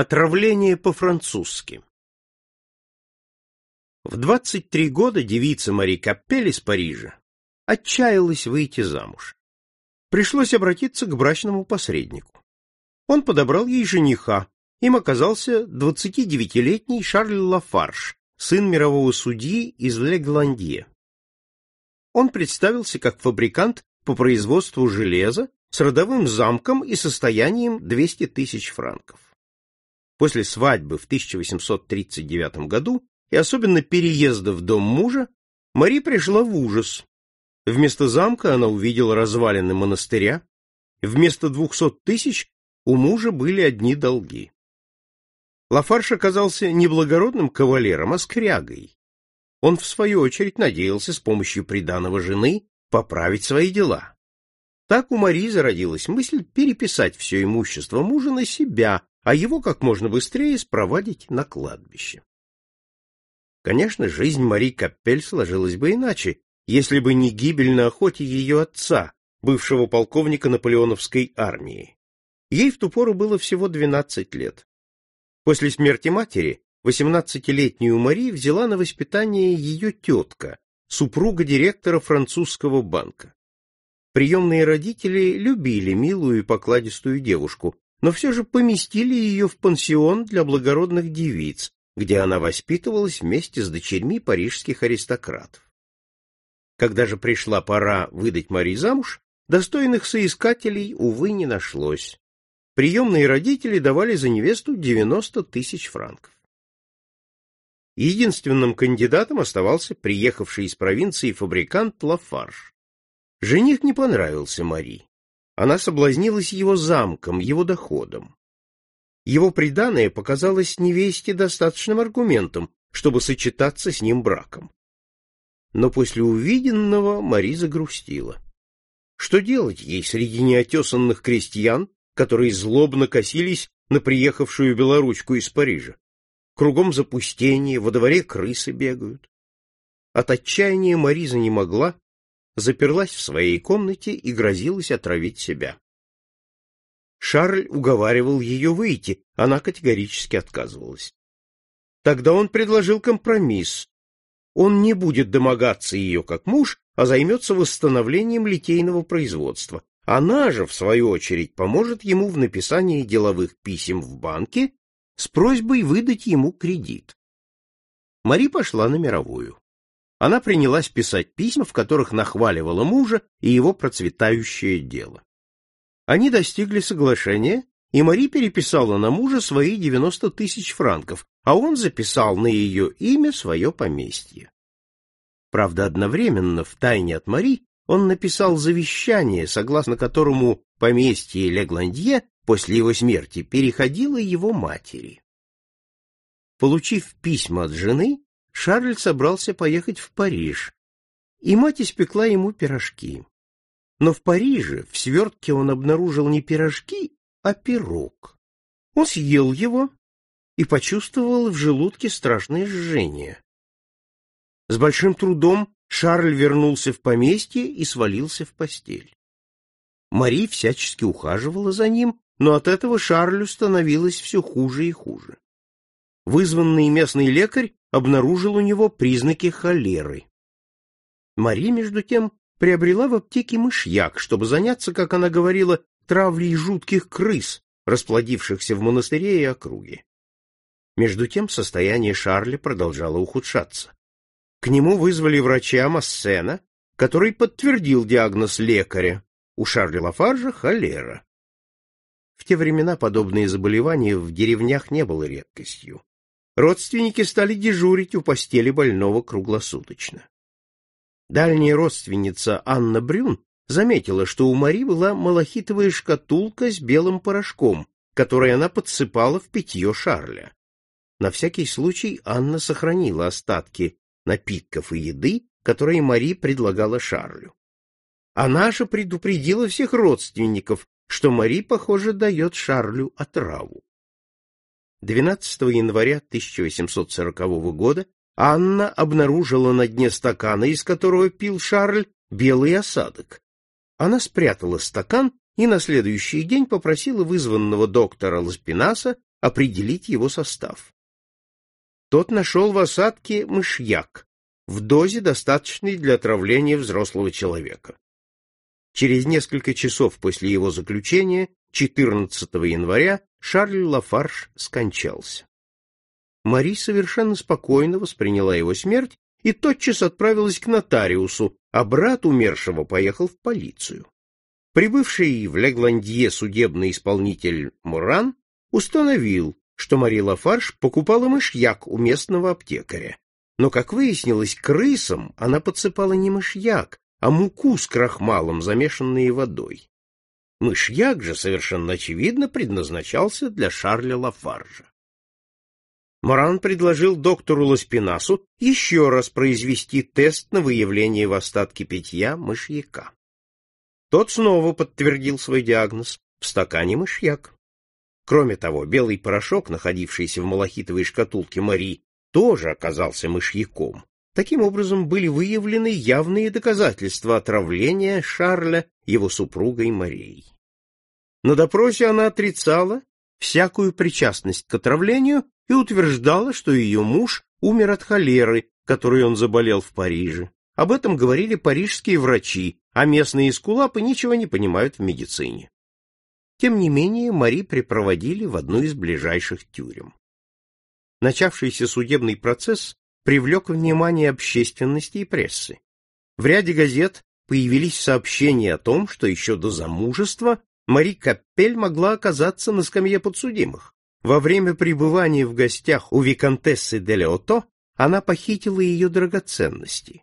Отравление по-французски В 23 года девица Мари Капель из Парижа отчаялась выйти замуж. Пришлось обратиться к брачному посреднику. Он подобрал ей жениха. Им оказался 29-летний Шарль Лафарш, сын мирового судьи из Легландье. Он представился как фабрикант по производству железа с родовым замком и состоянием 200 тысяч франков. После свадьбы в 1839 году и особенно переезда в дом мужа, Мари пришла в ужас. Вместо замка она увидела развалины монастыря, вместо двухсот тысяч у мужа были одни долги. Лафарш оказался не благородным кавалером, а скрягой. Он, в свою очередь, надеялся с помощью приданого жены поправить свои дела. Так у Мари зародилась мысль переписать все имущество мужа на себя, а его как можно быстрее спровадить на кладбище. Конечно, жизнь Мари Капель сложилась бы иначе, если бы не гибель на охоте ее отца, бывшего полковника наполеоновской армии. Ей в ту пору было всего 12 лет. После смерти матери 18-летнюю Мари взяла на воспитание ее тетка, супруга директора французского банка. Приемные родители любили милую и покладистую девушку, но все же поместили ее в пансион для благородных девиц, где она воспитывалась вместе с дочерьми парижских аристократов. Когда же пришла пора выдать Мари замуж, достойных соискателей, увы, не нашлось. Приемные родители давали за невесту 90 тысяч франков. Единственным кандидатом оставался приехавший из провинции фабрикант Лафарж. Жених не понравился Мари. Она соблазнилась его замком, его доходом. Его приданое показалось невесте достаточным аргументом, чтобы сочетаться с ним браком. Но после увиденного Мари загрустила. Что делать ей среди неотесанных крестьян, которые злобно косились на приехавшую белоручку из Парижа? Кругом запустение, во дворе крысы бегают. От отчаяния Мариза не могла заперлась в своей комнате и грозилась отравить себя. Шарль уговаривал ее выйти, она категорически отказывалась. Тогда он предложил компромисс. Он не будет домогаться ее как муж, а займется восстановлением литейного производства. Она же, в свою очередь, поможет ему в написании деловых писем в банке с просьбой выдать ему кредит. Мари пошла на мировую она принялась писать письма, в которых нахваливала мужа и его процветающее дело. Они достигли соглашения, и Мари переписала на мужа свои 90 тысяч франков, а он записал на ее имя свое поместье. Правда, одновременно, в тайне от Мари, он написал завещание, согласно которому поместье Легландье после его смерти переходило его матери. Получив письма от жены, Шарль собрался поехать в Париж, и мать испекла ему пирожки. Но в Париже в свертке он обнаружил не пирожки, а пирог. Он съел его и почувствовал в желудке страшное жжение. С большим трудом Шарль вернулся в поместье и свалился в постель. Мари всячески ухаживала за ним, но от этого Шарлю становилось все хуже и хуже. Вызванный местный лекарь обнаружил у него признаки холеры. Мари, между тем, приобрела в аптеке мышьяк, чтобы заняться, как она говорила, травлей жутких крыс, расплодившихся в монастыре и округе. Между тем состояние Шарля продолжало ухудшаться. К нему вызвали врача Массена, который подтвердил диагноз лекаря. У Шарля Лафаржа холера. В те времена подобные заболевания в деревнях не было редкостью родственники стали дежурить у постели больного круглосуточно. Дальняя родственница Анна Брюн заметила, что у Мари была малахитовая шкатулка с белым порошком, который она подсыпала в питье Шарля. На всякий случай Анна сохранила остатки напитков и еды, которые Мари предлагала Шарлю. Она же предупредила всех родственников, что Мари, похоже, дает Шарлю отраву. 12 января 1840 года Анна обнаружила на дне стакана, из которого пил Шарль, белый осадок. Она спрятала стакан и на следующий день попросила вызванного доктора Ласпинаса определить его состав. Тот нашел в осадке мышьяк в дозе, достаточной для отравления взрослого человека. Через несколько часов после его заключения, 14 января, Шарль Лафарш скончался. Мари совершенно спокойно восприняла его смерть и тотчас отправилась к нотариусу, а брат умершего поехал в полицию. Прибывший в Легландье судебный исполнитель Муран установил, что Мари Лафарш покупала мышьяк у местного аптекаря. Но, как выяснилось, крысам она подсыпала не мышьяк, а муку с крахмалом, замешанные водой. Мышьяк же, совершенно очевидно, предназначался для Шарля Лафаржа. Моран предложил доктору Ласпинасу еще раз произвести тест на выявление в остатке питья мышьяка. Тот снова подтвердил свой диагноз — в стакане мышьяк. Кроме того, белый порошок, находившийся в малахитовой шкатулке Мари, тоже оказался мышьяком. Таким образом, были выявлены явные доказательства отравления Шарля его супругой Марией. На допросе она отрицала всякую причастность к отравлению и утверждала, что ее муж умер от холеры, которой он заболел в Париже. Об этом говорили парижские врачи, а местные эскулапы ничего не понимают в медицине. Тем не менее, Мари припроводили в одну из ближайших тюрем. Начавшийся судебный процесс привлек внимание общественности и прессы. В ряде газет появились сообщения о том, что еще до замужества Мари Капель могла оказаться на скамье подсудимых. Во время пребывания в гостях у виконтессы де Леото она похитила ее драгоценности.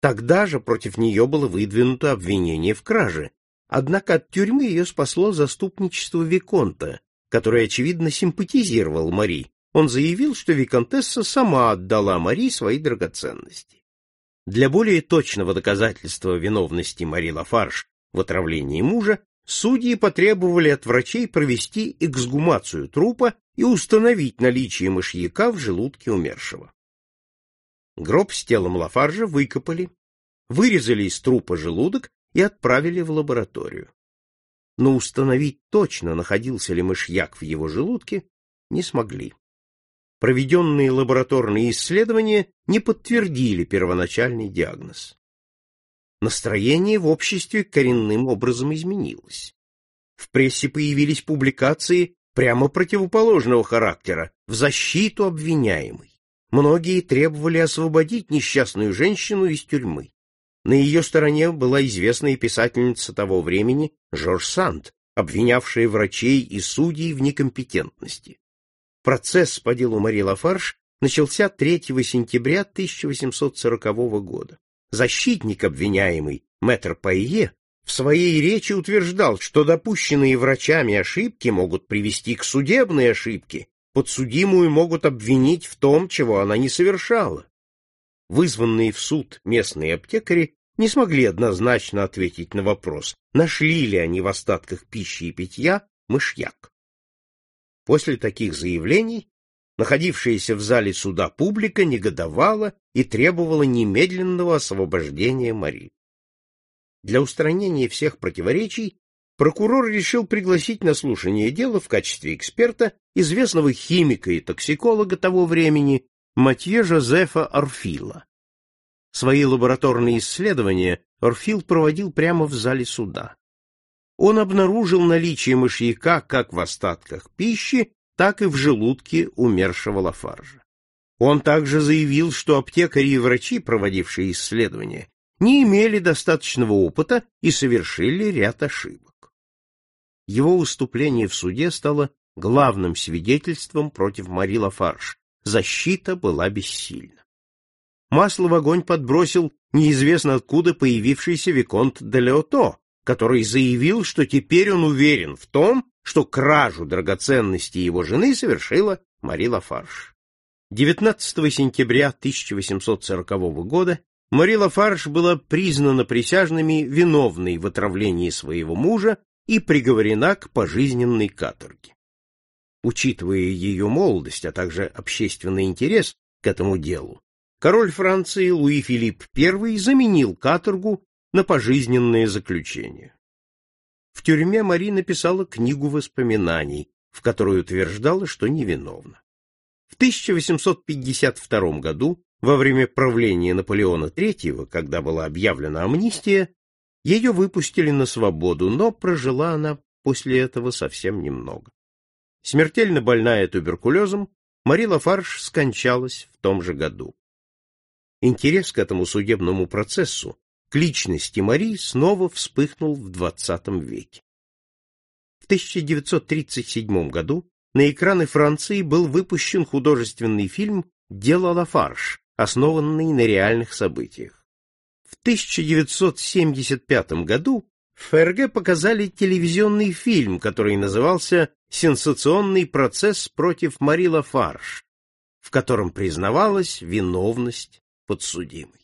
Тогда же против нее было выдвинуто обвинение в краже, однако от тюрьмы ее спасло заступничество Виконта, который, очевидно, симпатизировал Мари. Он заявил, что Виконтесса сама отдала Мари свои драгоценности. Для более точного доказательства виновности Мари Лафарш в отравлении мужа судьи потребовали от врачей провести эксгумацию трупа и установить наличие мышьяка в желудке умершего. Гроб с телом Лафаржа выкопали, вырезали из трупа желудок и отправили в лабораторию. Но установить точно, находился ли мышьяк в его желудке, не смогли. Проведенные лабораторные исследования не подтвердили первоначальный диагноз. Настроение в обществе коренным образом изменилось. В прессе появились публикации прямо противоположного характера в защиту обвиняемой. Многие требовали освободить несчастную женщину из тюрьмы. На ее стороне была известная писательница того времени Жорж Санд, обвинявшая врачей и судей в некомпетентности. Процесс по делу Мари Лафарш начался 3 сентября 1840 года. Защитник обвиняемый, мэтр Пайе, в своей речи утверждал, что допущенные врачами ошибки могут привести к судебной ошибке подсудимую могут обвинить в том, чего она не совершала. Вызванные в суд местные аптекари не смогли однозначно ответить на вопрос, нашли ли они в остатках пищи и питья мышьяк. После таких заявлений находившаяся в зале суда публика негодовала и требовала немедленного освобождения Мари. Для устранения всех противоречий прокурор решил пригласить на слушание дела в качестве эксперта известного химика и токсиколога того времени Матье Жозефа Орфила. Свои лабораторные исследования Орфил проводил прямо в зале суда. Он обнаружил наличие мышьяка как в остатках пищи, так и в желудке умершего Лафаржа. Он также заявил, что аптекари и врачи, проводившие исследования, не имели достаточного опыта и совершили ряд ошибок. Его выступление в суде стало главным свидетельством против Мари Лафарш. Защита была бессильна. Масло в огонь подбросил неизвестно откуда появившийся Виконт де Леото, который заявил, что теперь он уверен в том, что кражу драгоценностей его жены совершила Мари Лафарш. 19 сентября 1840 года Мари Лафарш была признана присяжными виновной в отравлении своего мужа и приговорена к пожизненной каторге. Учитывая ее молодость, а также общественный интерес к этому делу, король Франции Луи Филипп I заменил каторгу на пожизненное заключение. В тюрьме Мари написала книгу воспоминаний, в которой утверждала, что невиновна. В 1852 году, во время правления Наполеона III, когда была объявлена амнистия, ее выпустили на свободу, но прожила она после этого совсем немного. Смертельно больная туберкулезом, Мари Лафарж скончалась в том же году. Интерес к этому судебному процессу, к личности Мари снова вспыхнул в XX веке. В 1937 году на экраны Франции был выпущен художественный фильм «Дело Лафарж», основанный на реальных событиях. В 1975 году в ФРГ показали телевизионный фильм, который назывался «Сенсационный процесс против Мари Лафарж», в котором признавалась виновность подсудимой.